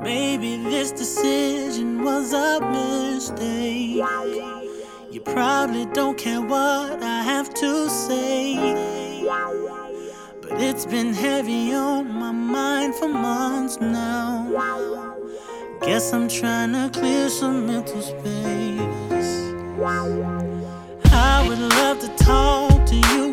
Maybe this decision was a mistake. You probably don't care what I have to say. But it's been heavy on my mind for months now. Guess I'm trying to clear some mental space. I would love to talk to you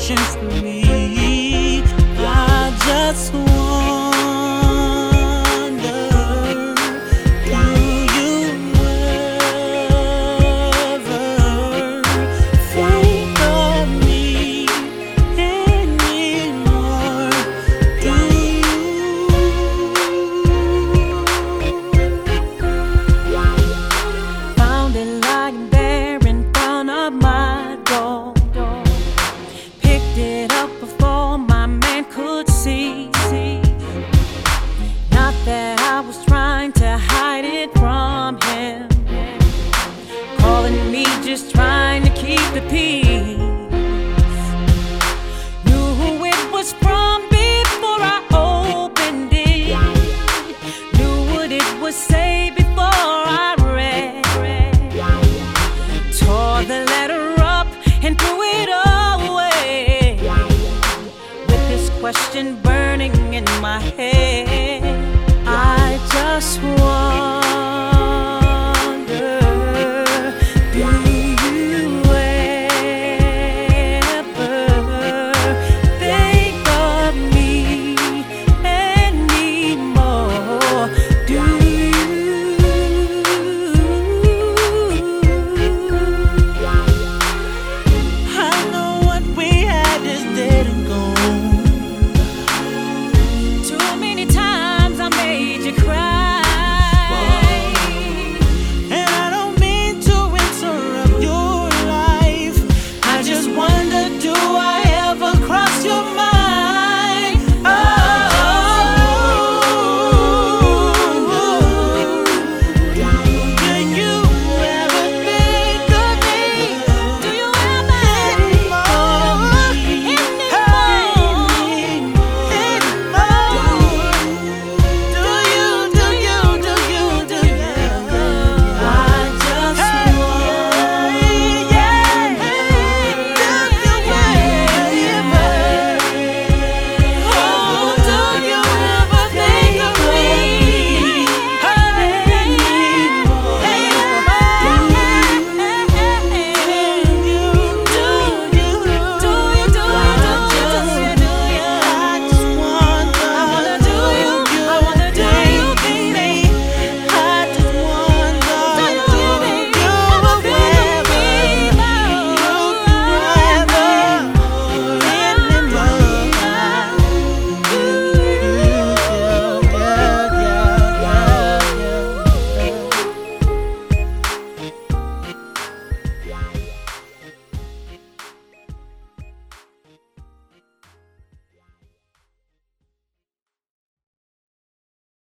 question for me. I just I was trying to hide it from him. Calling me just trying to keep the peace. Knew who it was from before I opened it. Knew what it would say before I read. Tore the letter up and threw it away. With this question burning in my head, Want.